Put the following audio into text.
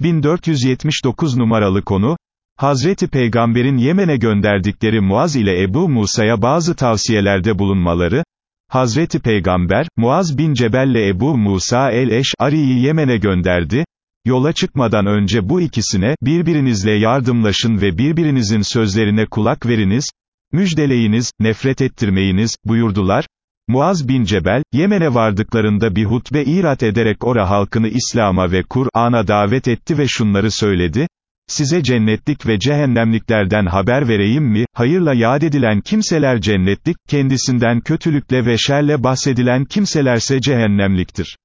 1479 numaralı konu, Hazreti Peygamber'in Yemen'e gönderdikleri Muaz ile Ebu Musa'ya bazı tavsiyelerde bulunmaları, Hazreti Peygamber, Muaz bin Cebel ile Ebu Musa el-Eş'ari'yi Yemen'e gönderdi, yola çıkmadan önce bu ikisine, birbirinizle yardımlaşın ve birbirinizin sözlerine kulak veriniz, müjdeleyiniz, nefret ettirmeyiniz, buyurdular, Muaz bin Cebel, Yemen'e vardıklarında bir hutbe irat ederek ora halkını İslam'a ve Kur'an'a davet etti ve şunları söyledi, Size cennetlik ve cehennemliklerden haber vereyim mi, hayırla yad edilen kimseler cennetlik, kendisinden kötülükle ve şerle bahsedilen kimselerse cehennemliktir.